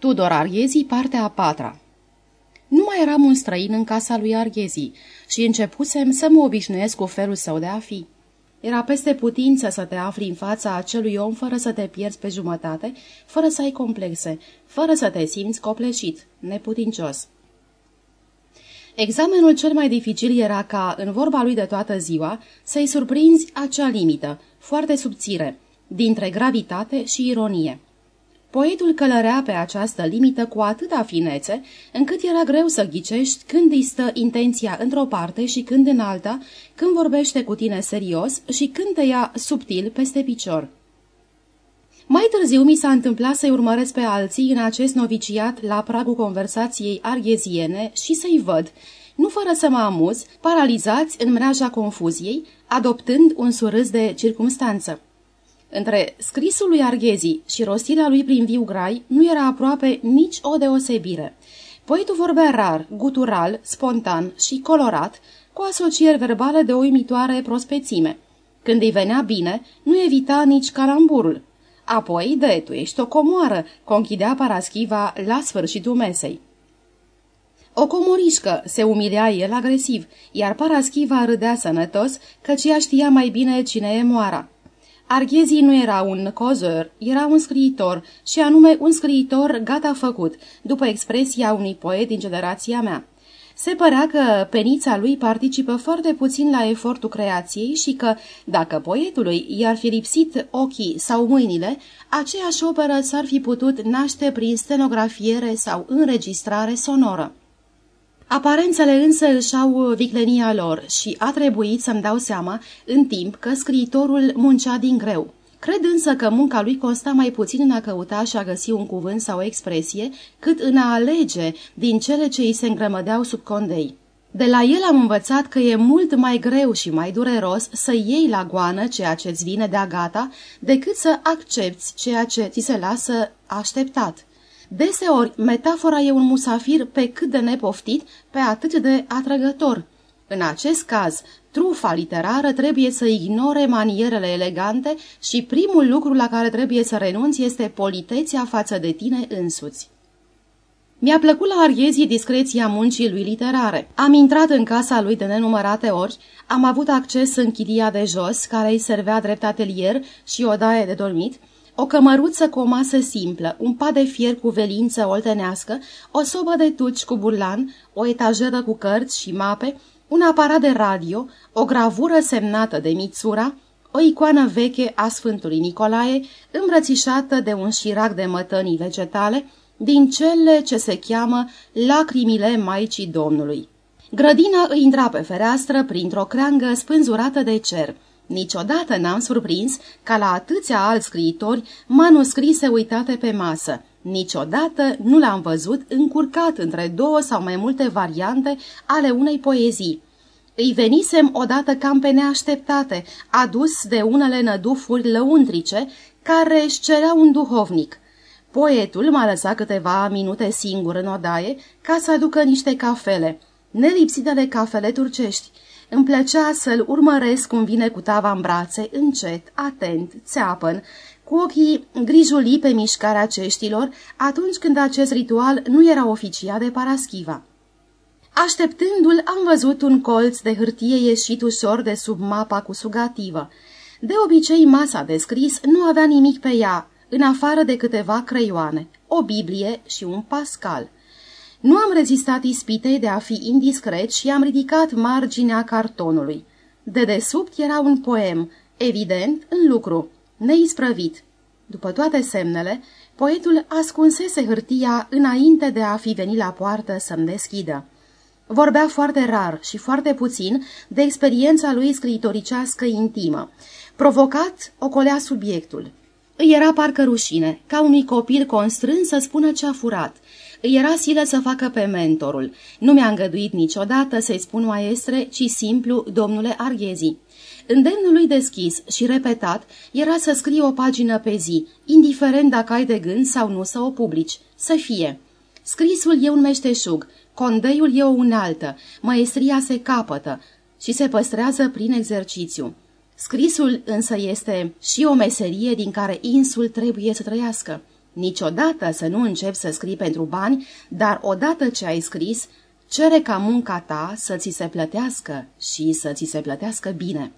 Tudor Arghezi, partea a patra Nu mai eram un străin în casa lui Arghezi și începusem să mă obișnuiesc cu felul său de a fi. Era peste putință să te afli în fața acelui om fără să te pierzi pe jumătate, fără să ai complexe, fără să te simți copleșit, neputincios. Examenul cel mai dificil era ca, în vorba lui de toată ziua, să-i surprinzi acea limită, foarte subțire, dintre gravitate și ironie. Poetul călărea pe această limită cu atâta finețe, încât era greu să ghicești când îi stă intenția într-o parte și când în alta, când vorbește cu tine serios și când te ia subtil peste picior. Mai târziu mi s-a întâmplat să-i urmăresc pe alții în acest noviciat la pragul conversației argheziene și să-i văd, nu fără să mă amuz, paralizați în mreaja confuziei, adoptând un surâs de circumstanță. Între scrisul lui Arghezi și rostirea lui prin viu grai nu era aproape nici o deosebire. Poetul vorbea rar, gutural, spontan și colorat, cu asocieri verbale de o uimitoare prospețime. Când îi venea bine, nu evita nici calamburul. Apoi, de, tu ești o comoară, conchidea Paraschiva la sfârșitul mesei. O comorișcă, se umilia el agresiv, iar Paraschiva râdea sănătos, căci ea știa mai bine cine e moara. Arghezii nu era un cozăr, era un scriitor, și anume un scriitor gata făcut, după expresia unui poet din generația mea. Se părea că penița lui participă foarte puțin la efortul creației și că, dacă poetului i-ar fi lipsit ochii sau mâinile, aceeași operă s-ar fi putut naște prin stenografiere sau înregistrare sonoră. Aparențele însă își au viclenia lor și a trebuit să-mi dau seama în timp că scriitorul muncea din greu. Cred însă că munca lui consta mai puțin în a căuta și a găsi un cuvânt sau o expresie, cât în a alege din cele ce îi se îngrămădeau sub condei. De la el am învățat că e mult mai greu și mai dureros să iei la goană ceea ce îți vine de-a gata, decât să accepti ceea ce ți se lasă așteptat. Deseori, metafora e un musafir pe cât de nepoftit, pe atât de atrăgător. În acest caz, trufa literară trebuie să ignore manierele elegante și primul lucru la care trebuie să renunți este politețea față de tine însuți. Mi-a plăcut la Arghezii discreția muncii lui literare. Am intrat în casa lui de nenumărate ori, am avut acces în chiria de jos, care îi servea drept atelier și o daie de dormit, o cămăruță cu o masă simplă, un pat de fier cu velință oltenească, o sobă de tuci cu burlan, o etajeră cu cărți și mape, un aparat de radio, o gravură semnată de Mitsura, o icoană veche a Sfântului Nicolae, îmbrățișată de un șirac de mătănii vegetale, din cele ce se cheamă lacrimile Maicii Domnului. Grădina îi intra pe fereastră printr-o creangă spânzurată de cer, Niciodată n-am surprins ca la atâția alți scriitori manuscrise uitate pe masă. Niciodată nu l-am văzut încurcat între două sau mai multe variante ale unei poezii. Îi venisem odată cam pe neașteptate, adus de unele nădufuri lăuntrice, care își cerea un duhovnic. Poetul m-a lăsat câteva minute singur în odaie ca să aducă niște cafele, nelipsitele cafele turcești. Îmi plăcea să-l urmăresc cum vine cu tava în brațe, încet, atent, țeapăn, cu ochii grijuli pe mișcarea ceștilor, atunci când acest ritual nu era oficiat de Paraschiva. Așteptându-l, am văzut un colț de hârtie ieșit ușor de sub mapa cu sugativă. De obicei, masa de scris nu avea nimic pe ea, în afară de câteva creioane, o Biblie și un pascal – nu am rezistat ispitei de a fi indiscret și am ridicat marginea cartonului. De desubt era un poem, evident, în lucru, neisprăvit. După toate semnele, poetul ascunsese hârtia înainte de a fi venit la poartă să-mi deschidă. Vorbea foarte rar și foarte puțin de experiența lui scriitoricească intimă. Provocat, ocolea subiectul. Îi era parcă rușine, ca unui copil constrâns să spună ce a furat – îi era silă să facă pe mentorul. Nu mi-a îngăduit niciodată să-i spun maestre, ci simplu domnule Arghezi. Îndemnul lui deschis și repetat era să scrie o pagină pe zi, indiferent dacă ai de gând sau nu să o publici. Să fie. Scrisul e un meșteșug, condeiul e o unaltă, maestria se capătă și se păstrează prin exercițiu. Scrisul însă este și o meserie din care insul trebuie să trăiască. Niciodată să nu începi să scrii pentru bani, dar odată ce ai scris, cere ca munca ta să ți se plătească și să ți se plătească bine.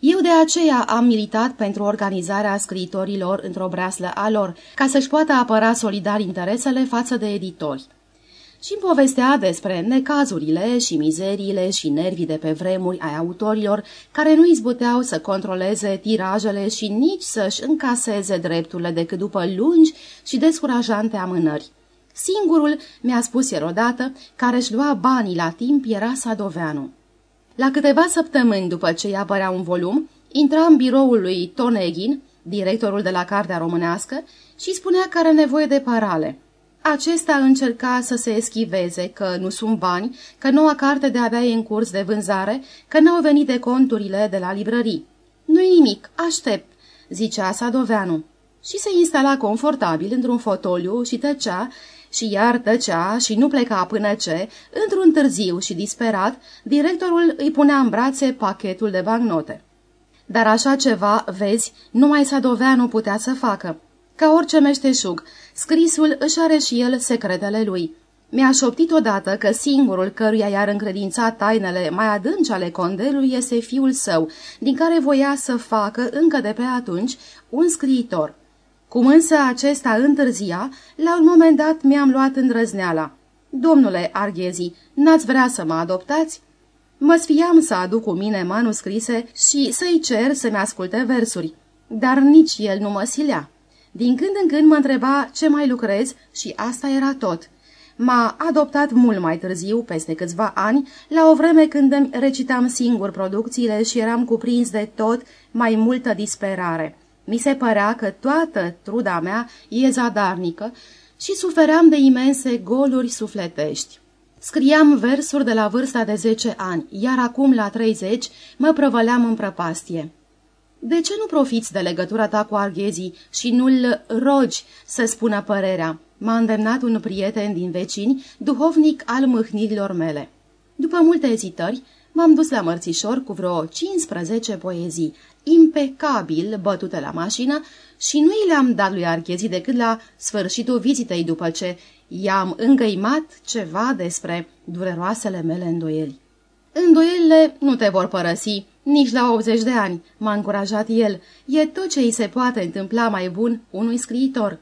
Eu de aceea am militat pentru organizarea scriitorilor într-o breaslă a lor, ca să-și poată apăra solidar interesele față de editori și îmi povestea despre necazurile și mizeriile și nervii de pe vremuri ai autorilor care nu izbuteau să controleze tirajele și nici să-și încaseze drepturile decât după lungi și descurajante amânări. Singurul, mi-a spus el odată, care își lua banii la timp era Sadoveanu. La câteva săptămâni după ce i apărea un volum, intra în biroul lui Toneghin, directorul de la Cartea Românească, și spunea că are nevoie de parale. Acesta încerca să se eschiveze că nu sunt bani, că noua carte de-abia e în curs de vânzare, că n-au venit de conturile de la librării. Nu-i nimic, aștept, zicea Sadoveanu. Și se instala confortabil într-un fotoliu și tăcea, și iar tăcea și nu pleca până ce, într-un târziu și disperat, directorul îi punea în brațe pachetul de bancnote. Dar așa ceva, vezi, numai Sadoveanu putea să facă. Ca orice meșteșug, scrisul își are și el secretele lui. Mi-a șoptit odată că singurul căruia i-ar încredința tainele mai adânci ale condelui este fiul său, din care voia să facă, încă de pe atunci, un scriitor. Cum însă acesta întârzia, la un moment dat mi-am luat îndrăzneala. Domnule Arghezi, n-ați vrea să mă adoptați?" Mă sfiam să aduc cu mine manuscrise și să-i cer să-mi asculte versuri, dar nici el nu mă silea. Din când în când mă întreba ce mai lucrez și asta era tot. M-a adoptat mult mai târziu, peste câțiva ani, la o vreme când îmi recitam singur producțiile și eram cuprins de tot mai multă disperare. Mi se părea că toată truda mea e zadarnică și sufeream de imense goluri sufletești. Scriam versuri de la vârsta de 10 ani, iar acum, la 30, mă prăvăleam în prăpastie. De ce nu profiți de legătura ta cu arghezii și nu-l rogi să spună părerea? M-a îndemnat un prieten din vecini, duhovnic al mâhnirilor mele. După multe ezitări, m-am dus la mărțișor cu vreo 15 poezii, impecabil bătute la mașină și nu i le-am dat lui Archezi decât la sfârșitul vizitei după ce i-am îngăimat ceva despre dureroasele mele îndoieli. Îndoielile nu te vor părăsi, nici la 80 de ani, m-a încurajat el. E tot ce îi se poate întâmpla mai bun unui scriitor.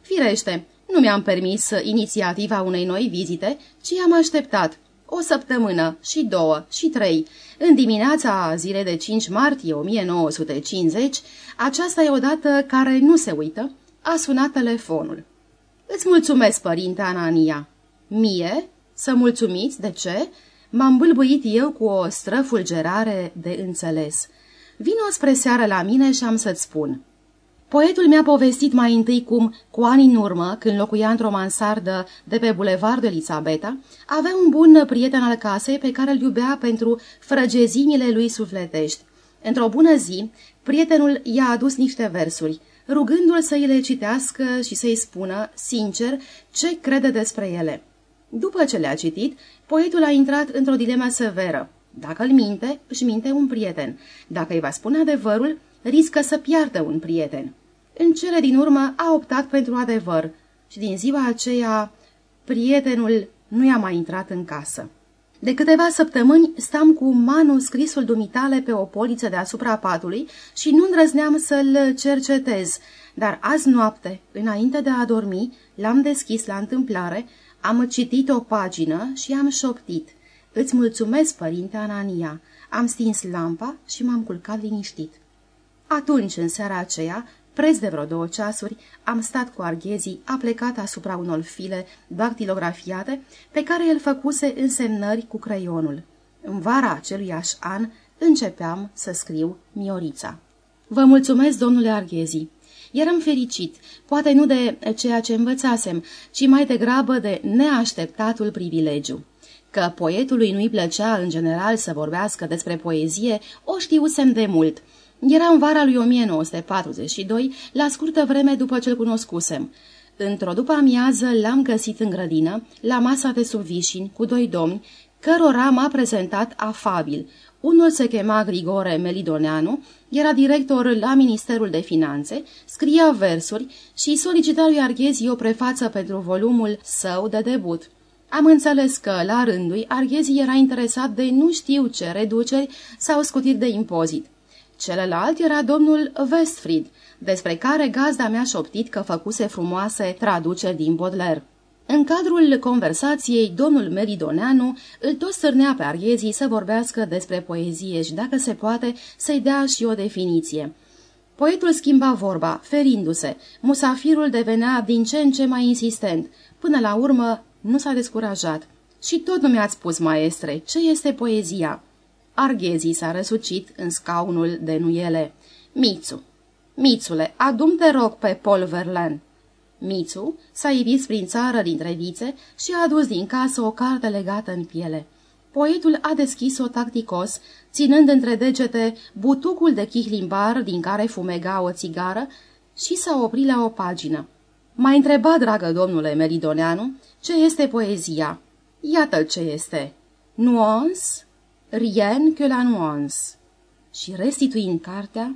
Firește, nu mi-am permis inițiativa unei noi vizite, ci am așteptat. O săptămână, și două, și trei. În dimineața zilei de 5 martie 1950, aceasta e o dată care nu se uită, a sunat telefonul. Îți mulțumesc, părinte Anania. Mie? Să mulțumiți? De ce? M-am bâlbâit eu cu o străfulgerare de înțeles. Vino spre seară la mine și am să-ți spun. Poetul mi-a povestit mai întâi cum, cu ani în urmă, când locuia într-o mansardă de pe bulevardul Elisabeta, avea un bun prieten al casei pe care îl iubea pentru frăgezimile lui sufletești. Într-o bună zi, prietenul i-a adus niște versuri, rugându-l să îi le citească și să-i spună, sincer, ce crede despre ele. După ce le-a citit, poetul a intrat într-o dilemă severă. Dacă îl minte, își minte un prieten. Dacă îi va spune adevărul, riscă să piardă un prieten. În cele din urmă a optat pentru adevăr și din ziua aceea prietenul nu i-a mai intrat în casă. De câteva săptămâni stam cu manuscrisul dumitale pe o poliță deasupra patului și nu îndrăzneam să-l cercetez, dar azi noapte, înainte de a dormi, l-am deschis la întâmplare am citit o pagină și am șoptit. Îți mulțumesc, părinte Anania. Am stins lampa și m-am culcat liniștit. Atunci, în seara aceea, preț de vreo două ceasuri, am stat cu arghezii aplecat asupra unor file dactilografiate pe care el făcuse însemnări cu creionul. În vara aceluiași an începeam să scriu Miorița. Vă mulțumesc, domnule Arghezi. Eram fericit, poate nu de ceea ce învățasem, ci mai degrabă de neașteptatul privilegiu. Că poetului nu-i plăcea în general să vorbească despre poezie, o știusem de mult. Era în vara lui 1942, la scurtă vreme după ce-l cunoscusem. Într-o după amiază l-am găsit în grădină, la masa de sub vișin, cu doi domni, cărora m-a prezentat afabil. Unul se chema Grigore Melidoneanu, era director la Ministerul de Finanțe, scria versuri și solicita lui Arghezi o prefață pentru volumul său de debut. Am înțeles că, la rândul, Arghezi era interesat de nu știu ce reduceri sau scutiri de impozit. Celălalt era domnul Westfried, despre care gazda mea șoptit că făcuse frumoase traduceri din Baudelaire. În cadrul conversației, domnul Meridoneanu îl tot stârnea pe Arghezii să vorbească despre poezie și, dacă se poate, să-i dea și o definiție. Poetul schimba vorba, ferindu-se. Musafirul devenea din ce în ce mai insistent. Până la urmă, nu s-a descurajat. Și tot nu mi-ați spus, maestre, ce este poezia?" Arghezii s-a răsucit în scaunul de nuiele. Mițu, Mițule, adum te rog pe Paul Verlaine." Mițu s-a ivit prin țară dintre vițe și a adus din casă o carte legată în piele. Poetul a deschis-o tacticos, ținând între degete butucul de chihlimbar din care fumega o țigară și s-a oprit la o pagină. M-a întrebat, dragă domnule Meridoneanu, ce este poezia. Iată-l ce este. Nuance, rien que la nuance. Și restituind cartea,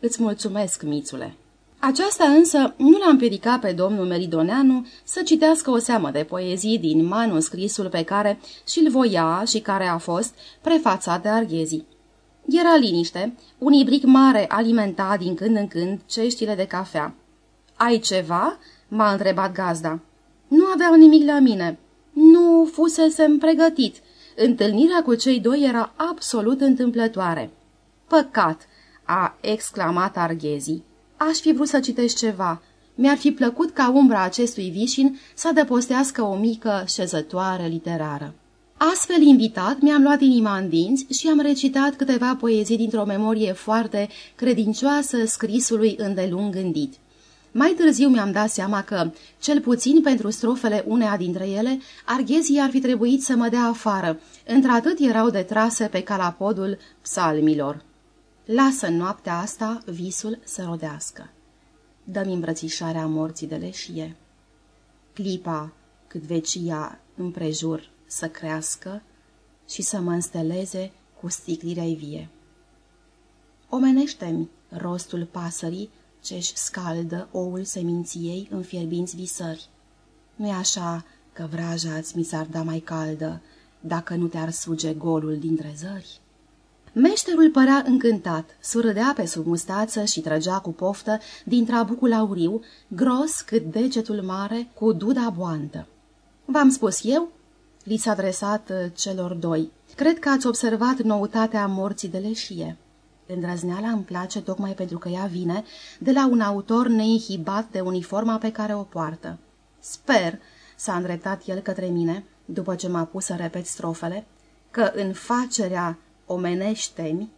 îți mulțumesc, mițule. Aceasta însă nu l-a împiedicat pe domnul Meridoneanu să citească o seamă de poezii din manuscrisul pe care și-l voia și care a fost prefațat de arghezii. Era liniște, un ibric mare alimenta din când în când ceștile de cafea. Ai ceva?" m-a întrebat gazda. Nu aveau nimic la mine. Nu fusesem pregătit. Întâlnirea cu cei doi era absolut întâmplătoare. Păcat, a exclamat Arghezii. Aș fi vrut să citești ceva. Mi-ar fi plăcut ca umbra acestui vișin să adăpostească o mică șezătoare literară. Astfel invitat, mi-am luat inima în dinți și am recitat câteva poezii dintr-o memorie foarte credincioasă scrisului îndelung gândit. Mai târziu mi-am dat seama că, cel puțin pentru strofele uneia dintre ele, arghezii ar fi trebuit să mă dea afară, într-atât erau detrase pe calapodul psalmilor. Lasă în noaptea asta visul să rodească. Dă-mi îmbrățișarea morții de leșie. Clipa cât vecia împrejur să crească și să mă însteleze cu sticlirea vie. Omenește-mi rostul pasării ce-și scaldă oul seminției în fierbinți visări. Nu-i așa că vraja-ți mi s-ar da mai caldă dacă nu te-ar suge golul dintre zări? Meșterul părea încântat, surâdea pe sub mustață și trăgea cu poftă din trabucul auriu, gros cât degetul mare, cu duda boantă. V-am spus eu?" li s-a adresat uh, celor doi. Cred că ați observat noutatea morții de leșie." Îndrăzneala îmi place tocmai pentru că ea vine de la un autor neinhibat de uniforma pe care o poartă. Sper, s-a îndreptat el către mine, după ce m-a pus să repet strofele, că în facerea omenește-mi,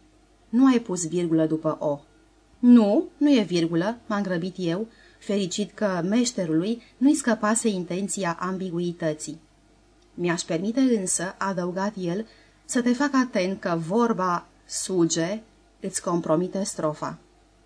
nu ai pus virgulă după O. Nu, nu e virgulă, m-am grăbit eu, fericit că meșterului nu-i scăpase intenția ambiguității. Mi-aș permite însă, adăugat el, să te fac atent că vorba suge îți compromite strofa.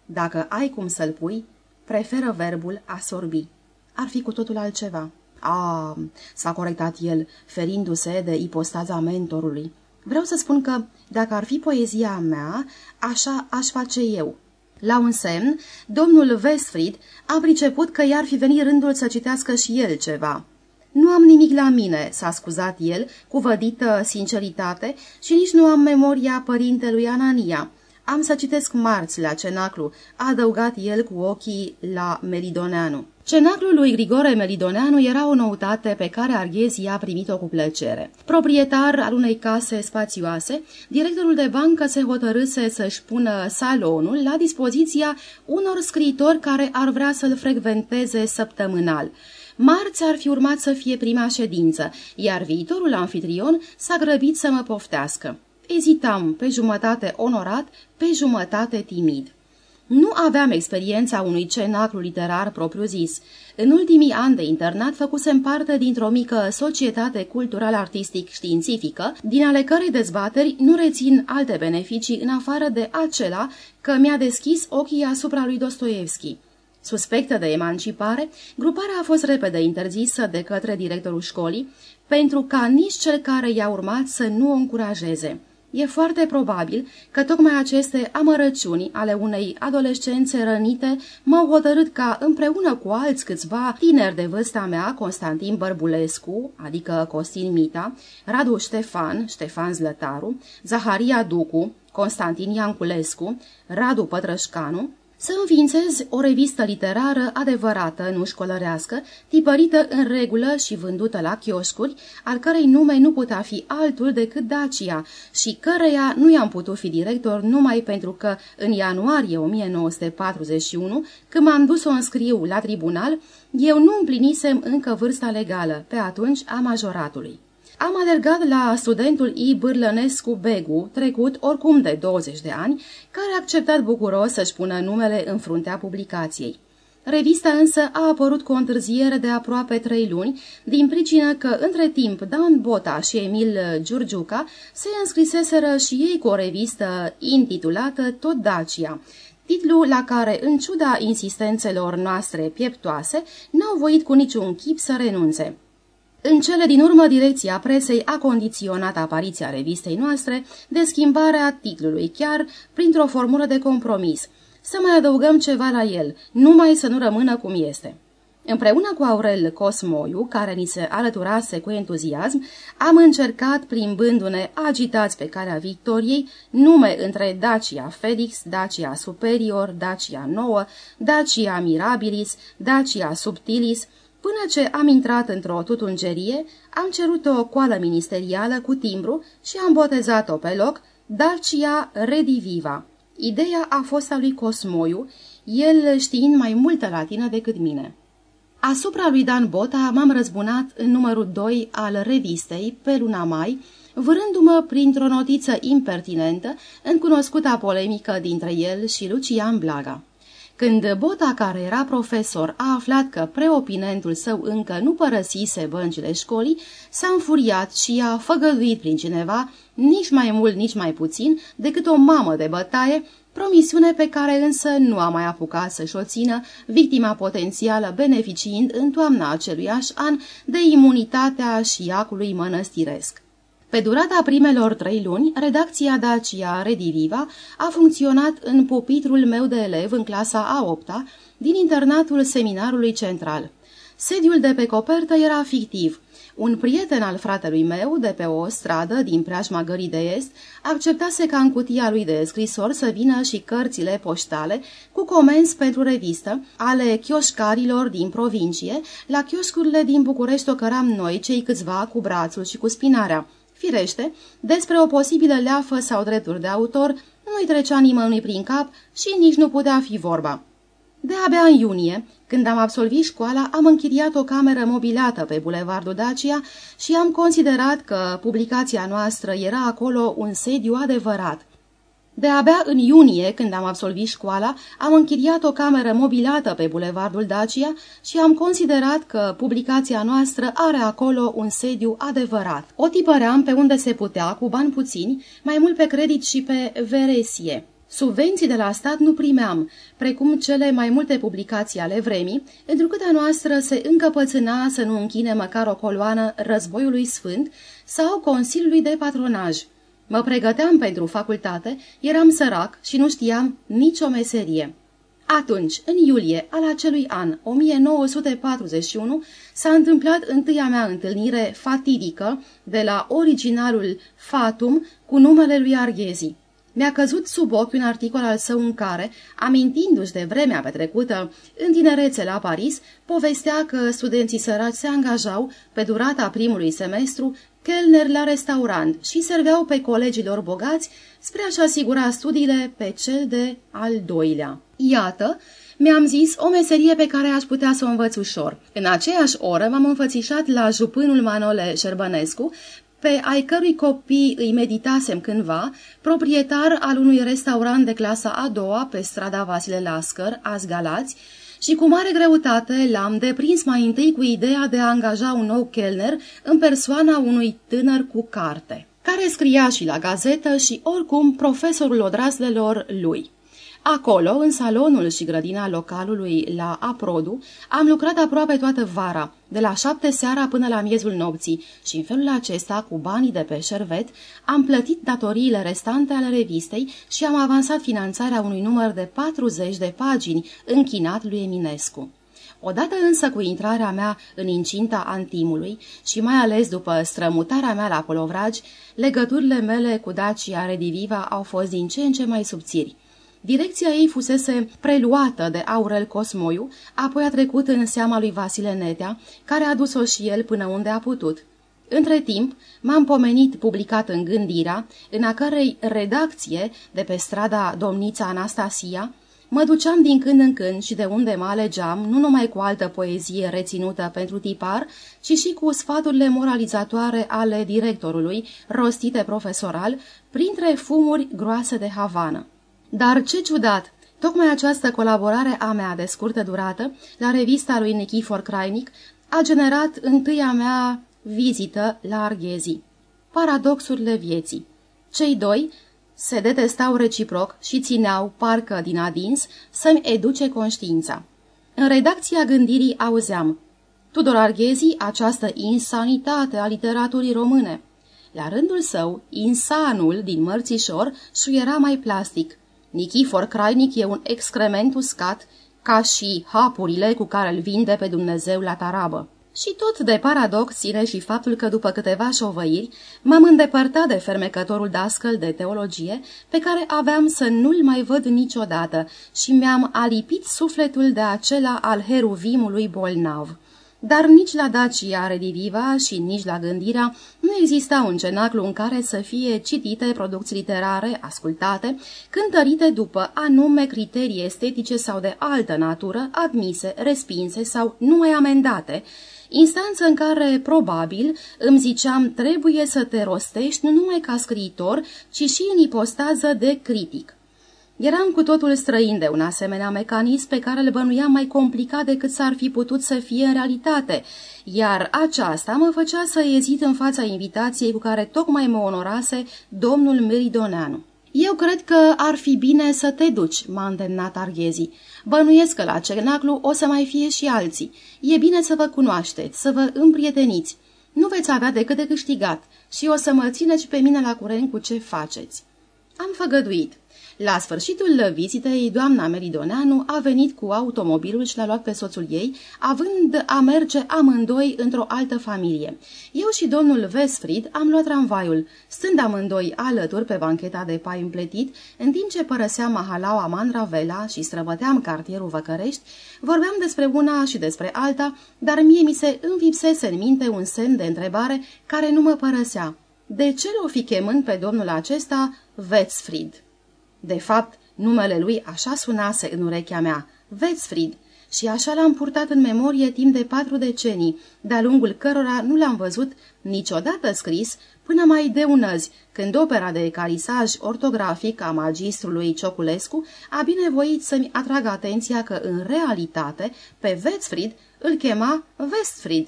Dacă ai cum să-l pui, preferă verbul a sorbi. Ar fi cu totul altceva. A, s-a corectat el, ferindu-se de ipostaza mentorului. Vreau să spun că, dacă ar fi poezia mea, așa aș face eu. La un semn, domnul Westfried a priceput că i-ar fi venit rândul să citească și el ceva. Nu am nimic la mine," s-a scuzat el, cu vădită sinceritate, și nici nu am memoria părintelui Anania. Am să citesc marți la cenaclu," a adăugat el cu ochii la Meridoneanu. Cenaclul lui Grigore Melidoneanu era o noutate pe care Arghezi a primit-o cu plăcere. Proprietar al unei case spațioase, directorul de bancă se hotărâse să-și pună salonul la dispoziția unor scriitori care ar vrea să-l frecventeze săptămânal. Marți ar fi urmat să fie prima ședință, iar viitorul anfitrion s-a grăbit să mă poftească. Ezitam, pe jumătate onorat, pe jumătate timid. Nu aveam experiența unui cenaclu literar propriu-zis. În ultimii ani de internat făcusem parte dintr-o mică societate cultural-artistic-științifică, din ale cărei dezbateri nu rețin alte beneficii în afară de acela că mi-a deschis ochii asupra lui Dostoevski. Suspectă de emancipare, gruparea a fost repede interzisă de către directorul școlii, pentru ca nici cel care i-a urmat să nu o încurajeze. E foarte probabil că tocmai aceste amărăciuni ale unei adolescențe rănite m-au hotărât ca împreună cu alți câțiva tineri de vârsta mea, Constantin Bărbulescu, adică Costin Mita, Radu Ștefan, Ștefan Zlătaru, Zaharia Ducu, Constantin Ianculescu, Radu Pătrășcanu, să înființez o revistă literară adevărată, nu școlărească, tipărită în regulă și vândută la chioșcuri, al cărei nume nu putea fi altul decât Dacia și căreia nu i-am putut fi director numai pentru că în ianuarie 1941, când m-am dus să o înscriu la tribunal, eu nu împlinisem încă vârsta legală, pe atunci a majoratului. Am alergat la studentul I. Bârlănescu Begu, trecut oricum de 20 de ani, care a acceptat bucuros să-și pună numele în fruntea publicației. Revista însă a apărut cu o întârziere de aproape trei luni, din pricină că, între timp, Dan Bota și Emil Giurgiuca se înscriseseră și ei cu o revistă intitulată Tot Dacia, titlu la care, în ciuda insistențelor noastre pieptoase, n-au voit cu niciun chip să renunțe. În cele din urmă, direcția presei a condiționat apariția revistei noastre de schimbarea titlului, chiar printr-o formulă de compromis. Să mai adăugăm ceva la el, numai să nu rămână cum este. Împreună cu Aurel Cosmoiu, care ni se alăturase cu entuziasm, am încercat, plimbându-ne agitați pe calea victoriei, nume între Dacia Felix, Dacia Superior, Dacia Nouă, Dacia Mirabilis, Dacia Subtilis, Până ce am intrat într-o tutungerie, am cerut o coală ministerială cu timbru și am botezat-o pe loc Dacia Rediviva. Ideea a fost a lui Cosmoiu, el știind mai multă latină decât mine. Asupra lui Dan Bota m-am răzbunat în numărul 2 al revistei, pe luna mai, vârându-mă printr-o notiță impertinentă în cunoscuta polemică dintre el și Lucian Blaga. Când Bota, care era profesor, a aflat că preopinentul său încă nu părăsise băncile școlii, s-a înfuriat și a făgăduit prin cineva, nici mai mult, nici mai puțin, decât o mamă de bătaie, promisiune pe care însă nu a mai apucat să-și o țină, victima potențială beneficiind în toamna aceluiași an de imunitatea șiacului mănăstiresc. Pe durata primelor trei luni, redacția Dacia Rediviva a funcționat în pupitrul meu de elev în clasa a 8 din internatul seminarului central. Sediul de pe copertă era fictiv. Un prieten al fratelui meu, de pe o stradă din preajma Gării de Est, acceptase ca în cutia lui de scrisor să vină și cărțile poștale cu comenzi pentru revistă ale chioșcarilor din provincie, la chioscurile din București o căram noi, cei câțiva cu brațul și cu spinarea. Firește, despre o posibilă leafă sau drepturi de autor nu-i trecea nimănui prin cap și nici nu putea fi vorba. De-abia în iunie, când am absolvit școala, am închiriat o cameră mobilată pe Bulevardul Dacia și am considerat că publicația noastră era acolo un sediu adevărat. De-abia în iunie, când am absolvit școala, am închiriat o cameră mobilată pe Bulevardul Dacia și am considerat că publicația noastră are acolo un sediu adevărat. O tipăream pe unde se putea, cu bani puțini, mai mult pe credit și pe veresie. Subvenții de la stat nu primeam, precum cele mai multe publicații ale vremii, întrucât a noastră se încăpățâna să nu închine măcar o coloană războiului sfânt sau Consiliului de Patronaj. Mă pregăteam pentru facultate, eram sărac și nu știam nicio meserie. Atunci, în iulie al acelui an, 1941, s-a întâmplat întâia mea întâlnire fatidică de la originalul Fatum cu numele lui Arghezi. Mi-a căzut sub ochi un articol al său în care, amintindu-și de vremea petrecută în tinerețe la Paris, povestea că studenții săraci se angajau, pe durata primului semestru, chelner la restaurant și serveau pe colegilor bogați spre a-și asigura studiile pe cel de al doilea. Iată, mi-am zis o meserie pe care aș putea să o învăț ușor. În aceeași oră m-am înfățișat la jupânul Manole Șerbănescu, pe ai cărui copii îi meditasem cândva, proprietar al unui restaurant de clasa a doua pe strada Vasile Lascăr, azi Galați, și cu mare greutate l-am deprins mai întâi cu ideea de a angaja un nou chelner în persoana unui tânăr cu carte, care scria și la gazetă și oricum profesorul odraslelor lui. Acolo, în salonul și grădina localului la Aprodu, am lucrat aproape toată vara, de la șapte seara până la miezul nopții și în felul acesta, cu banii de pe șervet, am plătit datoriile restante ale revistei și am avansat finanțarea unui număr de 40 de pagini închinat lui Eminescu. Odată însă cu intrarea mea în incinta antimului și mai ales după strămutarea mea la Polovragi, legăturile mele cu Dacia Rediviva au fost din ce în ce mai subțiri. Direcția ei fusese preluată de Aurel Cosmoiu, apoi a trecut în seama lui Vasile Netea, care a dus-o și el până unde a putut. Între timp, m-am pomenit publicat în Gândirea, în a cărei redacție, de pe strada Domnița Anastasia, Mă duceam din când în când și de unde mă alegeam, nu numai cu altă poezie reținută pentru tipar, ci și cu sfaturile moralizatoare ale directorului, rostite profesoral, printre fumuri groase de havană. Dar ce ciudat! Tocmai această colaborare a mea de scurtă durată, la revista lui Nichifor Crainic, a generat întâia mea vizită la Arghezi. Paradoxurile vieții. Cei doi se detestau reciproc și țineau, parcă din adins, să-mi educe conștiința. În redacția gândirii auzeam Tudor Arghezi, această insanitate a literaturii române. La rândul său, insanul din mărțișor era mai plastic. Nichifor Crainic e un excrement uscat, ca și hapurile cu care îl vinde pe Dumnezeu la tarabă. Și tot de paradox ține și faptul că după câteva șovăiri m-am îndepărtat de fermecătorul dascăl de teologie pe care aveam să nu-l mai văd niciodată și mi-am alipit sufletul de acela al heruvimului bolnav. Dar nici la Dacia Rediviva și nici la Gândirea nu exista un cenaclu în care să fie citite producții literare, ascultate, cântărite după anume criterii estetice sau de altă natură, admise, respinse sau numai amendate, instanță în care, probabil, îmi ziceam trebuie să te rostești nu numai ca scriitor, ci și în ipostază de critic. Eram cu totul străin de un asemenea mecanism pe care îl bănuiam mai complicat decât s-ar fi putut să fie în realitate, iar aceasta mă făcea să ezit în fața invitației cu care tocmai mă onorase domnul Meridoneanu. Eu cred că ar fi bine să te duci," m-a îndemnat Arghezi. Bănuiesc că la Cernaclu o să mai fie și alții. E bine să vă cunoașteți, să vă împrieteniți. Nu veți avea decât de câștigat și o să mă țineți pe mine la curent cu ce faceți." Am făgăduit. La sfârșitul vizitei, doamna Meridoneanu a venit cu automobilul și l-a luat pe soțul ei, având a merge amândoi într-o altă familie. Eu și domnul Vesfrid am luat tramvaiul, stând amândoi alături pe bancheta de pai împletit, în timp ce părăseam Mahalaua Mandravela și străbăteam cartierul Văcărești, vorbeam despre una și despre alta, dar mie mi se învipsese în minte un semn de întrebare care nu mă părăsea. De ce l-o fi chemând pe domnul acesta Vesfrid? De fapt, numele lui așa sunase în urechea mea, Vetzfried, și așa l-am purtat în memorie timp de patru decenii, de-a lungul cărora nu l-am văzut niciodată scris până mai de un azi, când opera de calisaj ortografic a magistrului Cioculescu a binevoit să-mi atragă atenția că, în realitate, pe Vetzfried îl chema Westfried.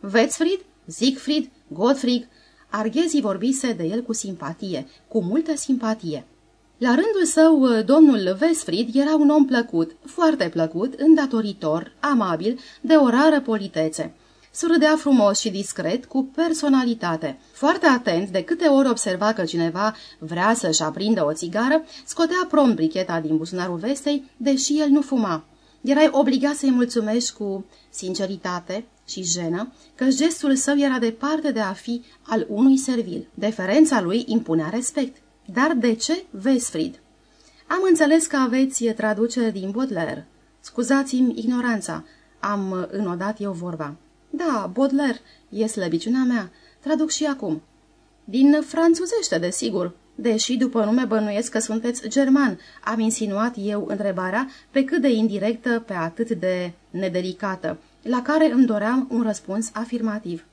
Vetzfried, Siegfried, Gottfried, Arghezii vorbise de el cu simpatie, cu multă simpatie. La rândul său, uh, domnul Vesfrid era un om plăcut, foarte plăcut, îndatoritor, amabil, de o rară politețe. Surâdea frumos și discret, cu personalitate. Foarte atent, de câte ori observa că cineva vrea să-și aprindă o țigară, scotea prompt bricheta din buzunarul vestei, deși el nu fuma. Erai obligat să-i mulțumești cu sinceritate și jenă, că gestul său era departe de a fi al unui servil. Deferența lui impunea respect. Dar de ce Vesfrid? Am înțeles că aveți traducere din Baudelaire. Scuzați-mi ignoranța. Am înodat eu vorba. Da, Baudelaire, e slăbiciunea mea. Traduc și acum. Din franțuzește, desigur. Deși după nume bănuiesc că sunteți german, am insinuat eu întrebarea pe cât de indirectă, pe atât de nedelicată, la care îmi doream un răspuns afirmativ.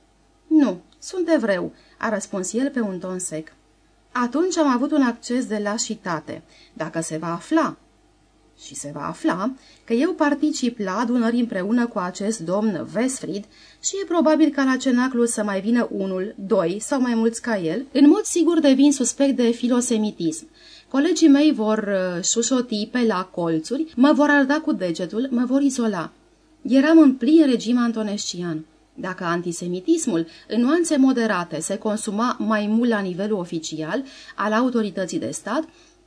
Nu, sunt evreu, a răspuns el pe un ton sec. Atunci am avut un acces de lașitate. Dacă se va afla, și se va afla, că eu particip la adunări împreună cu acest domn Vesfrid și e probabil ca la cenaclu să mai vină unul, doi sau mai mulți ca el, în mod sigur devin suspect de filosemitism. Colegii mei vor uh, șușoti pe la colțuri, mă vor arda cu degetul, mă vor izola. Eram în plin regim antonescian. Dacă antisemitismul, în nuanțe moderate, se consuma mai mult la nivelul oficial al autorității de stat,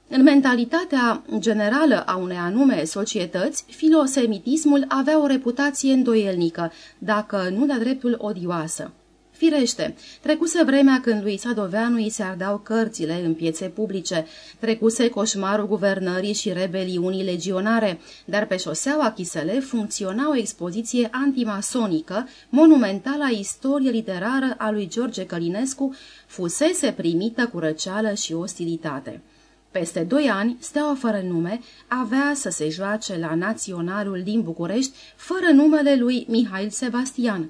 în mentalitatea generală a unei anume societăți, filosemitismul avea o reputație îndoielnică, dacă nu de dreptul odioasă. Firește, trecuse vremea când lui Sadoveanu îi se ardau cărțile în piețe publice, trecuse coșmarul guvernării și rebeliunii legionare, dar pe șoseaua Chisele funcționa o expoziție antimasonică, monumentală a istorie literară a lui George Călinescu, fusese primită cu răceală și ostilitate. Peste doi ani, Steaua fără nume avea să se joace la Naționalul din București, fără numele lui Mihail Sebastian.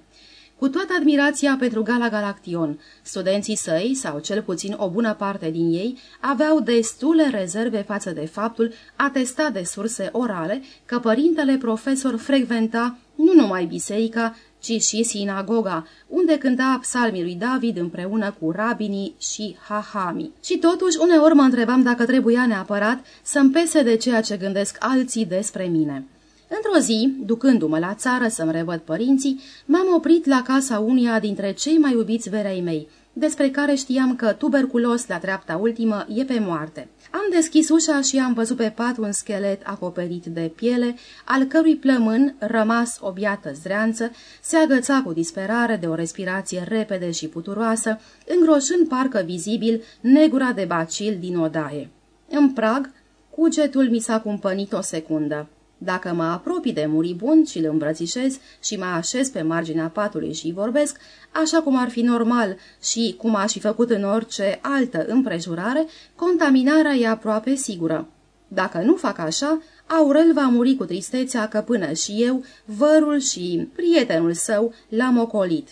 Cu toată admirația pentru Gala Galaction, studenții săi, sau cel puțin o bună parte din ei, aveau destule rezerve față de faptul, atestat de surse orale, că părintele profesor frecventa nu numai biserica, ci și sinagoga, unde cânta psalmii lui David împreună cu rabinii și hahami. Și totuși, uneori mă întrebam dacă trebuia neapărat să-mi pese de ceea ce gândesc alții despre mine. Într-o zi, ducându-mă la țară să-mi revăd părinții, m-am oprit la casa unia dintre cei mai iubiți verei mei, despre care știam că tuberculos la treapta ultimă e pe moarte. Am deschis ușa și am văzut pe pat un schelet acoperit de piele, al cărui plămân, rămas o biată zdreanță, se agăța cu disperare de o respirație repede și puturoasă, îngroșând parcă vizibil negura de bacil din odaie. În prag, cugetul mi s-a cumpănit o secundă. Dacă mă apropii de muribund și îl îmbrățișez și mă așez pe marginea patului și vorbesc, așa cum ar fi normal și cum aș fi făcut în orice altă împrejurare, contaminarea e aproape sigură. Dacă nu fac așa, Aurel va muri cu tristețea că până și eu, vărul și prietenul său, l-am ocolit.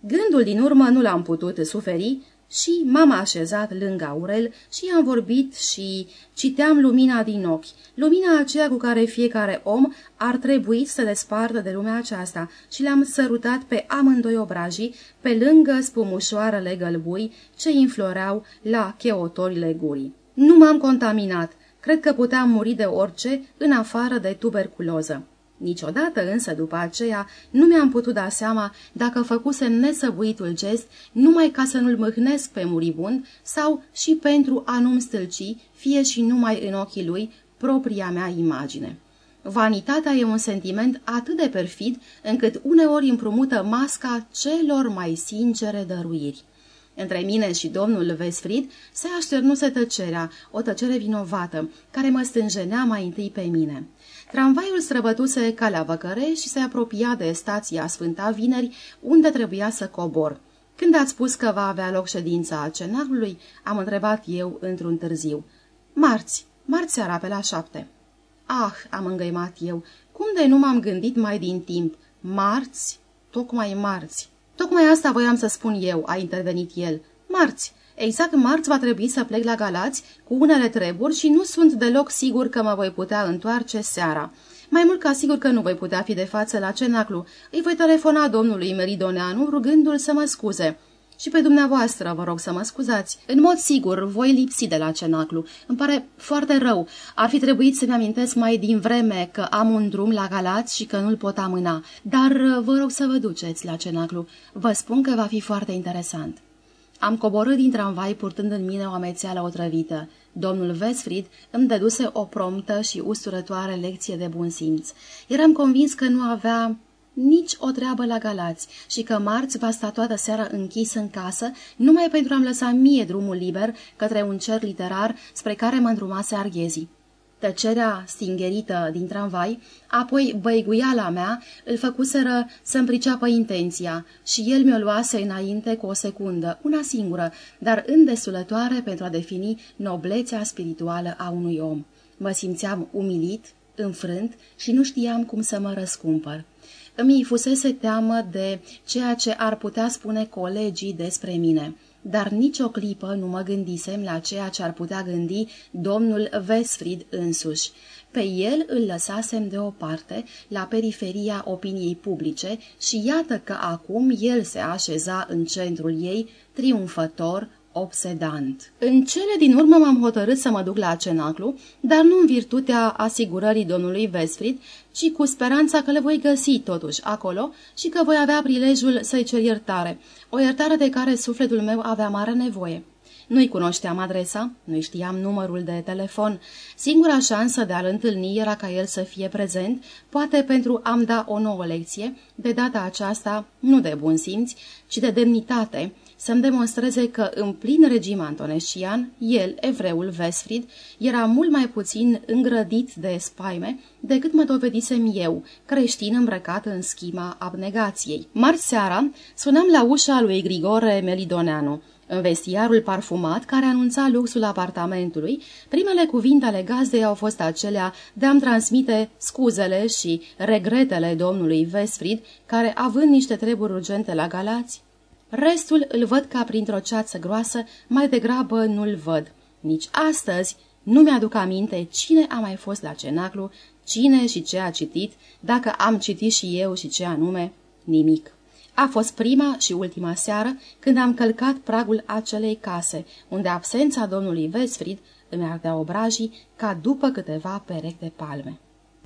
Gândul din urmă nu l-am putut suferi și m-am așezat lângă Aurel și am vorbit și citeam lumina din ochi, lumina aceea cu care fiecare om ar trebui să despartă de lumea aceasta și le-am sărutat pe amândoi obrajii, pe lângă spumușoarele gălbui ce înfloreau la cheotorile gurii. Nu m-am contaminat, cred că puteam muri de orice în afară de tuberculoză. Niciodată însă după aceea nu mi-am putut da seama dacă făcuse nesăbuitul gest numai ca să nu-l mâhnesc pe muribund sau și pentru a nu-mi stâlci, fie și numai în ochii lui, propria mea imagine. Vanitatea e un sentiment atât de perfid încât uneori împrumută masca celor mai sincere dăruiri. Între mine și domnul Vesfrid se așternuse tăcerea, o tăcere vinovată, care mă stânjenea mai întâi pe mine. Tramvaiul străbătuse calea Văcăreș și se apropia de stația Sfânta Vineri, unde trebuia să cobor. Când ați spus că va avea loc ședința a cenarului, am întrebat eu într-un târziu. Marți, marți seara pe la șapte. Ah, am îngăimat eu, cum de nu m-am gândit mai din timp? Marți? Tocmai marți. Tocmai asta voiam să spun eu, a intervenit el. Marți. Exact marți va trebui să plec la Galați cu unele treburi și nu sunt deloc sigur că mă voi putea întoarce seara. Mai mult ca sigur că nu voi putea fi de față la cenaclu. Îi voi telefona domnului Meridoneanu rugându-l să mă scuze. Și pe dumneavoastră vă rog să mă scuzați. În mod sigur, voi lipsi de la cenaclu. Îmi pare foarte rău. Ar fi trebuit să-mi amintesc mai din vreme că am un drum la Galați și că nu-l pot amâna. Dar vă rog să vă duceți la cenaclu. Vă spun că va fi foarte interesant. Am coborât din tramvai purtând în mine o amețeală otrăvită. Domnul Westfried îmi dăduse o promptă și usturătoare lecție de bun simț. Eram convins că nu avea nici o treabă la Galați și că marți va sta toată seara închis în casă, numai pentru a-mi lăsa mie drumul liber către un cer literar spre care mă îndrumase arghezii. Tăcerea stingerită din tramvai, apoi băiguiala mea, îl făcuseră să-mi priceapă intenția și el mi-o luase înainte cu o secundă, una singură, dar îndesulătoare pentru a defini noblețea spirituală a unui om. Mă simțeam umilit, înfrânt și nu știam cum să mă răscumpăr. Îmi fusese teamă de ceea ce ar putea spune colegii despre mine dar nici o clipă nu mă gândisem la ceea ce ar putea gândi domnul Westfried însuși. Pe el îl lăsasem deoparte, la periferia opiniei publice și iată că acum el se așeza în centrul ei, triumfător, obsedant. În cele din urmă m-am hotărât să mă duc la cenaclu, dar nu în virtutea asigurării domnului Vesfrid, ci cu speranța că le voi găsi totuși acolo și că voi avea prilejul să-i cer iertare, o iertare de care sufletul meu avea mare nevoie. Nu-i cunoșteam adresa, nu știam numărul de telefon. Singura șansă de a-l întâlni era ca el să fie prezent, poate pentru a-mi da o nouă lecție, de data aceasta nu de bun simț, ci de demnitate, să-mi demonstreze că în plin regim antonescian, el, evreul Vesfrid, era mult mai puțin îngrădit de spaime decât mă dovedisem eu, creștin îmbrăcat în schima abnegației. Marți seara sunam la ușa lui Grigore Melidoneanu. În vestiarul parfumat, care anunța luxul apartamentului, primele cuvinte ale gazdei au fost acelea de a-mi transmite scuzele și regretele domnului Vesfrid, care, având niște treburi urgente la Galați, restul îl văd ca printr-o ceață groasă, mai degrabă nu-l văd. Nici astăzi nu mi-aduc aminte cine a mai fost la cenaclu, cine și ce a citit, dacă am citit și eu și ce anume, nimic. A fost prima și ultima seară când am călcat pragul acelei case, unde absența domnului Vesfrid îmi ardea obrajii ca după câteva perechi de palme.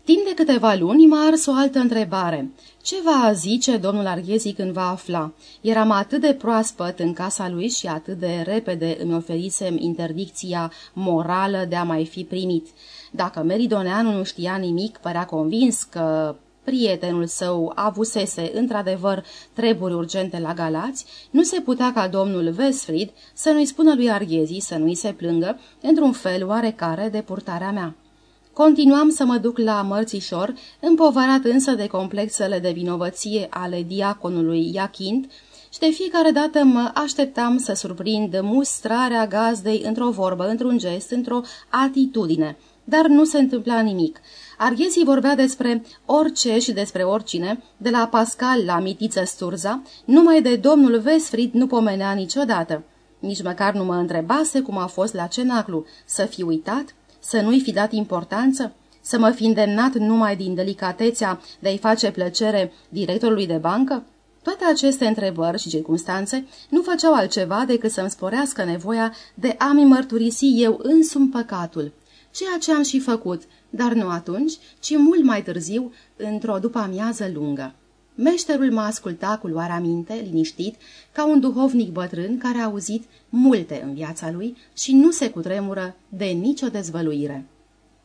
Timp de câteva luni m-a ars o altă întrebare. Ce va zice domnul Arghezi când va afla? Eram atât de proaspăt în casa lui și atât de repede îmi oferisem interdicția morală de a mai fi primit. Dacă Meridoneanu nu știa nimic, părea convins că prietenul său avusese într-adevăr treburi urgente la Galați, nu se putea ca domnul Vesfrid să nu-i spună lui Arghezi să nu-i se plângă, într-un fel oarecare, de purtarea mea. Continuam să mă duc la mărțișor, împovărat însă de complexele de vinovăție ale diaconului Iachint, și de fiecare dată mă așteptam să surprind mustrarea gazdei într-o vorbă, într-un gest, într-o atitudine. Dar nu se întâmpla nimic. Arghezii vorbea despre orice și despre oricine, de la Pascal la Mitiță Sturza, numai de domnul Vesfrid nu pomenea niciodată. Nici măcar nu mă întrebase cum a fost la cenaclu, să fi uitat, să nu-i fi dat importanță, să mă fi îndemnat numai din delicatețea de a-i face plăcere directorului de bancă? Toate aceste întrebări și circunstanțe nu făceau altceva decât să-mi sporească nevoia de a-mi mărturisi eu însumi păcatul, ceea ce am și făcut, dar nu atunci, ci mult mai târziu, într-o după-amiază lungă. Meșterul mă asculta cu luarea minte, liniștit, ca un duhovnic bătrân care a auzit multe în viața lui și nu se cutremură de nicio dezvăluire.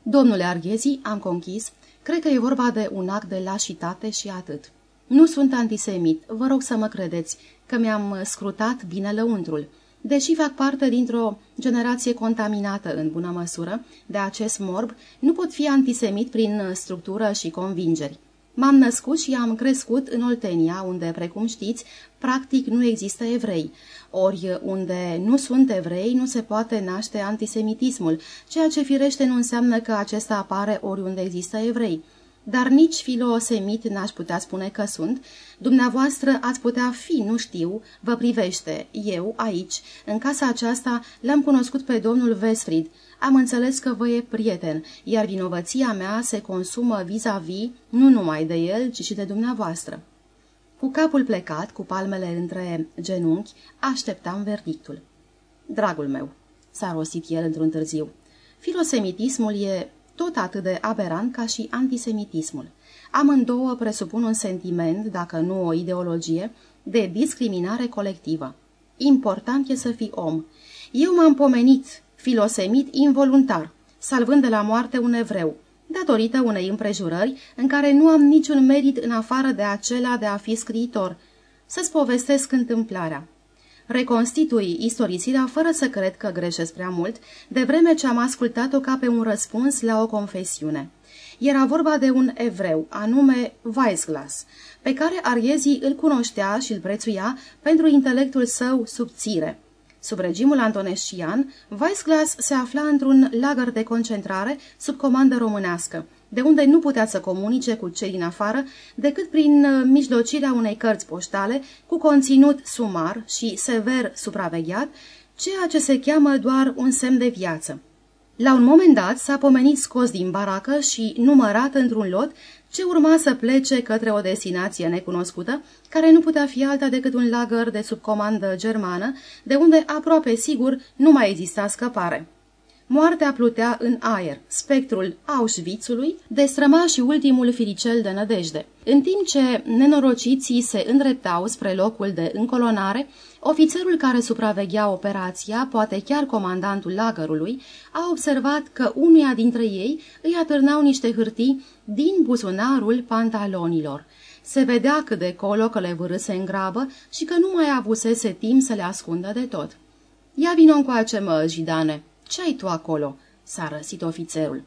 Domnule Arghezi, am conchis, cred că e vorba de un act de lașitate și atât. Nu sunt antisemit, vă rog să mă credeți, că mi-am scrutat bine lăuntrul. Deși fac parte dintr-o generație contaminată în bună măsură de acest morb, nu pot fi antisemit prin structură și convingeri. M-am născut și am crescut în Oltenia, unde, precum știți, practic nu există evrei. Ori unde nu sunt evrei, nu se poate naște antisemitismul, ceea ce firește nu înseamnă că acesta apare oriunde există evrei dar nici filosemit n-aș putea spune că sunt. Dumneavoastră ați putea fi, nu știu, vă privește. Eu, aici, în casa aceasta, l-am cunoscut pe domnul Vesfrid. Am înțeles că vă e prieten, iar vinovăția mea se consumă vis-a-vis -vis, nu numai de el, ci și de dumneavoastră. Cu capul plecat, cu palmele între genunchi, așteptam verdictul. Dragul meu, s-a rostit el într-un târziu, filosemitismul e tot atât de aberant ca și antisemitismul. Amândouă presupun un sentiment, dacă nu o ideologie, de discriminare colectivă. Important e să fii om. Eu m-am pomenit, filosemit involuntar, salvând de la moarte un evreu, datorită unei împrejurări în care nu am niciun merit în afară de acela de a fi scriitor. Să-ți povestesc întâmplarea. Reconstitui istorisirea fără să cred că greșesc prea mult, de vreme ce am ascultat-o ca pe un răspuns la o confesiune. Era vorba de un evreu, anume Weisglas, pe care Ariezii îl cunoștea și îl prețuia pentru intelectul său subțire. Sub regimul antonescian, Weisglas se afla într-un lagăr de concentrare sub comandă românească, de unde nu putea să comunice cu cei din afară decât prin uh, mijlocirea unei cărți poștale cu conținut sumar și sever supravegheat, ceea ce se cheamă doar un semn de viață. La un moment dat s-a pomenit scos din baracă și numărat într-un lot ce urma să plece către o destinație necunoscută, care nu putea fi alta decât un lagăr de subcomandă germană, de unde aproape sigur nu mai exista scăpare. Moartea plutea în aer, spectrul Auschwitzului destrăma și ultimul firicel de nădejde. În timp ce nenorociții se îndreptau spre locul de încolonare, ofițerul care supraveghea operația, poate chiar comandantul lagărului, a observat că unuia dintre ei îi atârnau niște hârtii din buzunarul pantalonilor. Se vedea cât de colo că le vârâse în grabă și că nu mai avusese timp să le ascundă de tot. Ia vino încoace, mă, Jidane!" Ce ai tu acolo?" s-a răsit ofițerul.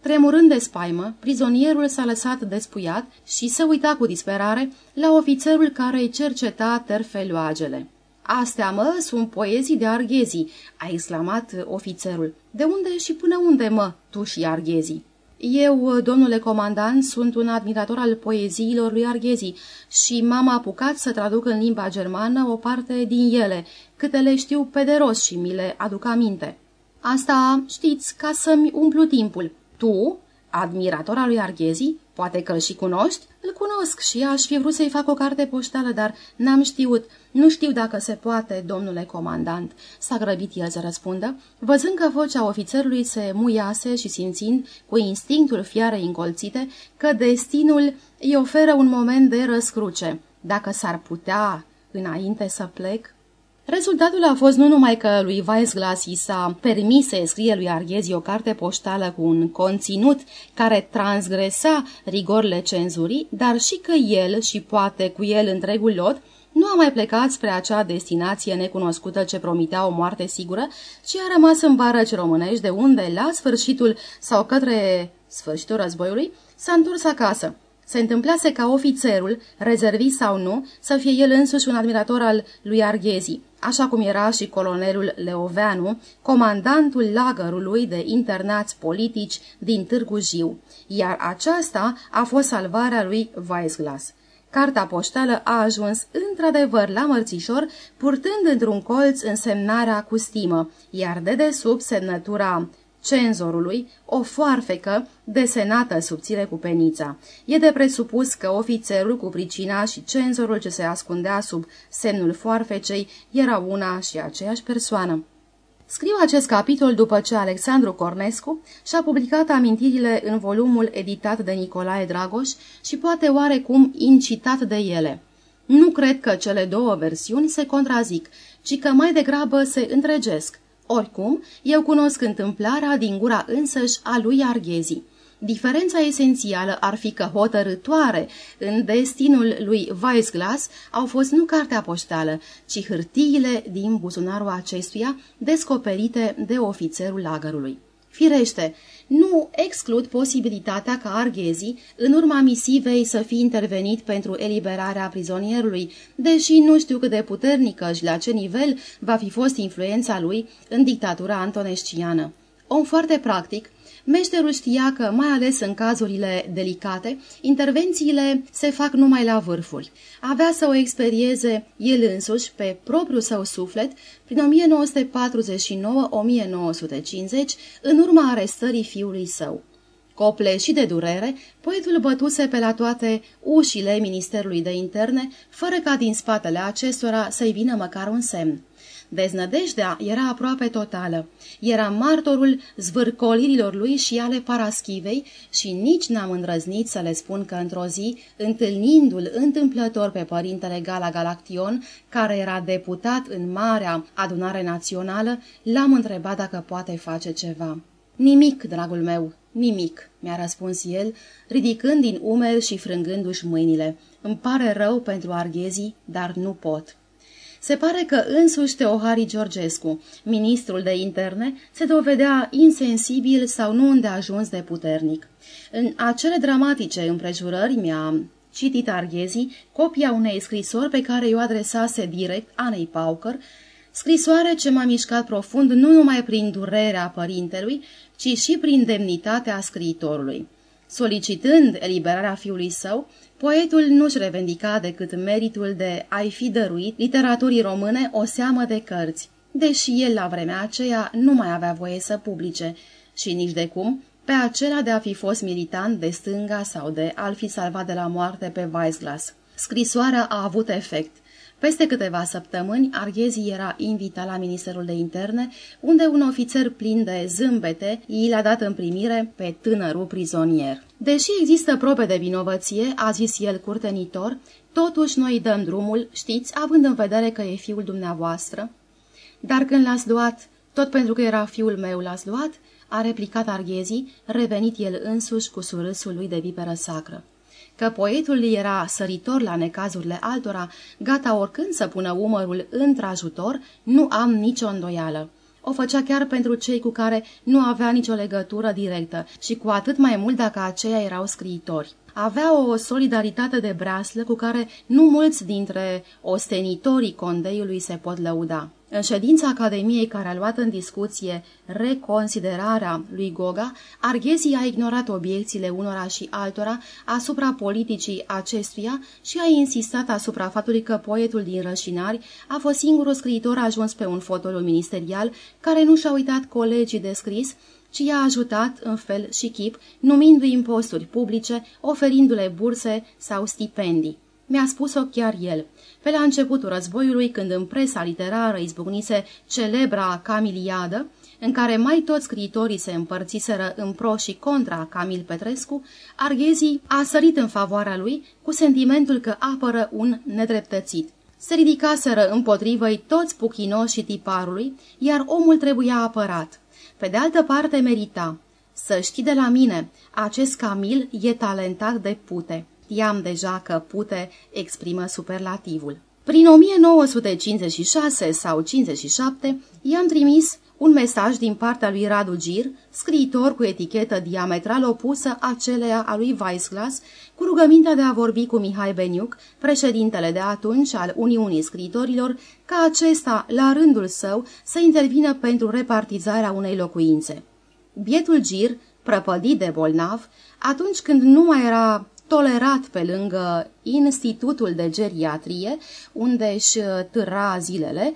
Tremurând de spaimă, prizonierul s-a lăsat despuiat și se uita cu disperare la ofițerul care îi cerceta terfeloagele. Astea, mă, sunt poezii de arghezii," a exclamat ofițerul. De unde și până unde, mă, tu și arghezii?" Eu, domnule comandant, sunt un admirator al poeziilor lui Arghezi și m-am apucat să traduc în limba germană o parte din ele, câte le știu pe de rost și mi le aduc aminte. Asta, știți, ca să-mi umplu timpul. Tu, admirator al lui Arghezi, poate că îl și cunoști? Îl cunosc și aș fi vrut să-i fac o carte poștală, dar n-am știut. Nu știu dacă se poate, domnule comandant. S-a grăbit el să răspundă, văzând că vocea ofițerului se muiase și simțind, cu instinctul fiarei încolțite, că destinul îi oferă un moment de răscruce. Dacă s-ar putea, înainte să plec, Rezultatul a fost nu numai că lui Weissglas i s-a permis să scrie lui Arghezi o carte poștală cu un conținut care transgresa rigorile cenzurii, dar și că el și poate cu el întregul lot nu a mai plecat spre acea destinație necunoscută ce promitea o moarte sigură, ci a rămas în barăci românești de unde, la sfârșitul sau către sfârșitul războiului, s-a întors acasă. Se întâmplase ca ofițerul, rezervist sau nu, să fie el însuși un admirator al lui Arghezi așa cum era și colonelul Leoveanu, comandantul lagărului de internați politici din Târgu Jiu, iar aceasta a fost salvarea lui Weisglas. Carta poștală a ajuns într-adevăr la mărțișor, purtând într-un colț însemnarea cu stimă, iar de desubt semnătura cenzorului o foarfecă desenată subțire cu penița. E de presupus că ofițerul cu pricina și cenzorul ce se ascundea sub semnul foarfecei era una și aceeași persoană. Scriu acest capitol după ce Alexandru Cornescu și-a publicat amintirile în volumul editat de Nicolae Dragoș și poate oarecum incitat de ele. Nu cred că cele două versiuni se contrazic, ci că mai degrabă se întregesc. Oricum, eu cunosc întâmplarea din gura însăși a lui Arghezi. Diferența esențială ar fi că hotărătoare în destinul lui Weissglas au fost nu cartea poștală, ci hârtiile din buzunarul acestuia descoperite de ofițerul lagărului. Firește, nu exclud posibilitatea ca Arghezi, în urma misivei, să fi intervenit pentru eliberarea prizonierului, deși nu știu cât de puternică și la ce nivel va fi fost influența lui în dictatura antonesciană. Om foarte practic, Meșterul știa că, mai ales în cazurile delicate, intervențiile se fac numai la vârfuri. Avea să o experieze el însuși pe propriul său suflet prin 1949-1950, în urma arestării fiului său. Copleș și de durere, poetul bătuse pe la toate ușile Ministerului de Interne, fără ca din spatele acestora să-i vină măcar un semn. Deznădejdea era aproape totală. Era martorul zvârcolirilor lui și ale paraschivei și nici n-am îndrăznit să le spun că într-o zi, întâlnindu-l întâmplător pe părintele Gala Galaction, care era deputat în Marea Adunare Națională, l-am întrebat dacă poate face ceva. Nimic, dragul meu, nimic, mi-a răspuns el, ridicând din umeri și frângându-și mâinile. Îmi pare rău pentru arghezii, dar nu pot. Se pare că însuși Teohari Georgescu, ministrul de interne, se dovedea insensibil sau nu îndeajuns de puternic. În acele dramatice împrejurări mi-a citit Arghezi copia unei scrisori pe care i-o adresase direct Anei Paucăr, scrisoare ce m-a mișcat profund nu numai prin durerea părintelui, ci și prin demnitatea scriitorului. Solicitând eliberarea fiului său, Poetul nu-și revendica decât meritul de a-i fi dăruit literaturii române o seamă de cărți, deși el la vremea aceea nu mai avea voie să publice, și nici de cum pe acela de a fi fost militant de stânga sau de a fi salvat de la moarte pe Weissglas. Scrisoarea a avut efect. Peste câteva săptămâni, Arghezi era invitat la Ministerul de Interne, unde un ofițer plin de zâmbete i l-a dat în primire pe tânărul prizonier. Deși există probe de vinovăție, a zis el curtenitor, totuși noi dăm drumul, știți, având în vedere că e fiul dumneavoastră. Dar când l-ați luat, tot pentru că era fiul meu l-ați luat, a replicat Arghezi, revenit el însuși cu surâsul lui de viperă sacră. Că poetul era săritor la necazurile altora, gata oricând să pună umărul într-ajutor, nu am nicio îndoială. O făcea chiar pentru cei cu care nu avea nicio legătură directă și cu atât mai mult dacă aceia erau scriitori. Avea o solidaritate de breaslă cu care nu mulți dintre ostenitorii condeiului se pot lăuda. În ședința Academiei care a luat în discuție reconsiderarea lui Goga, Arghezi a ignorat obiecțiile unora și altora asupra politicii acestuia și a insistat asupra faptului că poetul din Rășinari a fost singurul scriitor ajuns pe un fotoliu ministerial care nu și-a uitat colegii de scris ci i-a ajutat în fel și chip, numindu-i imposturi publice, oferindu-le burse sau stipendii. Mi-a spus-o chiar el. Pe la începutul războiului, când în presa literară izbucnise celebra Camiliadă, în care mai toți scriitorii se împărțiseră în pro și contra Camil Petrescu, Arghezi a sărit în favoarea lui cu sentimentul că apără un nedreptățit. Se ridicaseră împotrivă-i toți puchinoșii tiparului, iar omul trebuia apărat. Pe de altă parte merita. Să știi de la mine, acest Camil e talentat de pute. Știam deja că pute exprimă superlativul. Prin 1956 sau 57 i-am trimis un mesaj din partea lui Radu Gir, scriitor cu etichetă diametral opusă aceleia a lui Weissglas, cu rugămintea de a vorbi cu Mihai Beniuc, președintele de atunci al Uniunii Scriitorilor, ca acesta, la rândul său, să intervină pentru repartizarea unei locuințe. Bietul Gir, prăpădit de bolnav, atunci când nu mai era tolerat pe lângă Institutul de Geriatrie, unde își târa zilele,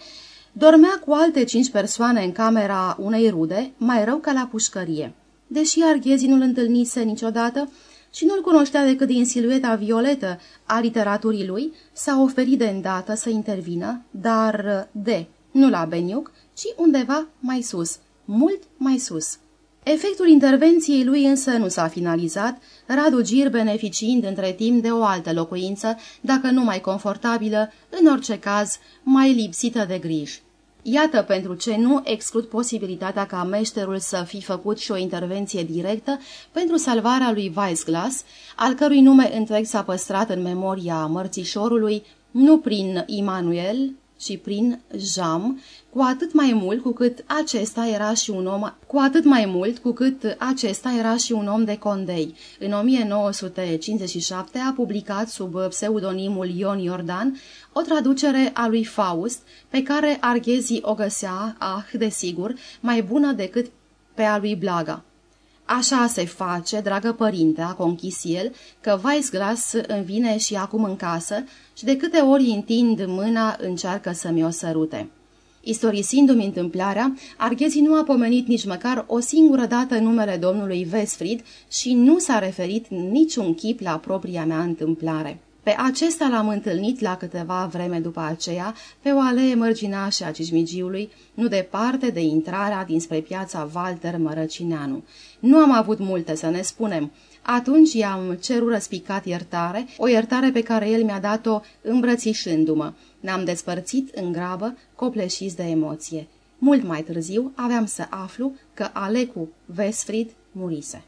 dormea cu alte cinci persoane în camera unei rude, mai rău ca la pușcărie. Deși Arghezi nu-l întâlnise niciodată și nu-l cunoștea decât din silueta violetă a literaturii lui, s-a oferit de îndată să intervină, dar de, nu la Beniuc, ci undeva mai sus, mult mai sus. Efectul intervenției lui însă nu s-a finalizat, Radu Gir beneficiind între timp de o altă locuință, dacă nu mai confortabilă, în orice caz mai lipsită de griji. Iată pentru ce nu exclud posibilitatea ca meșterul să fi făcut și o intervenție directă pentru salvarea lui Weissglas, al cărui nume întreg s-a păstrat în memoria mărțișorului, nu prin Immanuel, și prin Jam, cu atât mai mult cu cât acesta era și un om, cu atât mai mult cu cât acesta era și un om de condei. În 1957 a publicat sub pseudonimul Ion Iordan o traducere a lui Faust, pe care Arghezi o găsea, ah, desigur, mai bună decât pe a lui Blaga. Așa se face, dragă părinte, a conchis el, că Weissglas îmi vine și acum în casă și de câte ori întind mâna încearcă să-mi o sărute. Istorisindu-mi întâmplarea, Arghezi nu a pomenit nici măcar o singură dată numele domnului Vesfrid și nu s-a referit niciun chip la propria mea întâmplare. Pe acesta l-am întâlnit la câteva vreme după aceea, pe o alee mărginașă a Cismigiului, nu departe de intrarea dinspre piața Walter Mărăcineanu. Nu am avut multe să ne spunem. Atunci i-am cerut răspicat iertare, o iertare pe care el mi-a dat-o îmbrățișându-mă. Ne-am despărțit în grabă, copleșiți de emoție. Mult mai târziu aveam să aflu că Alecu Vesfrid murise.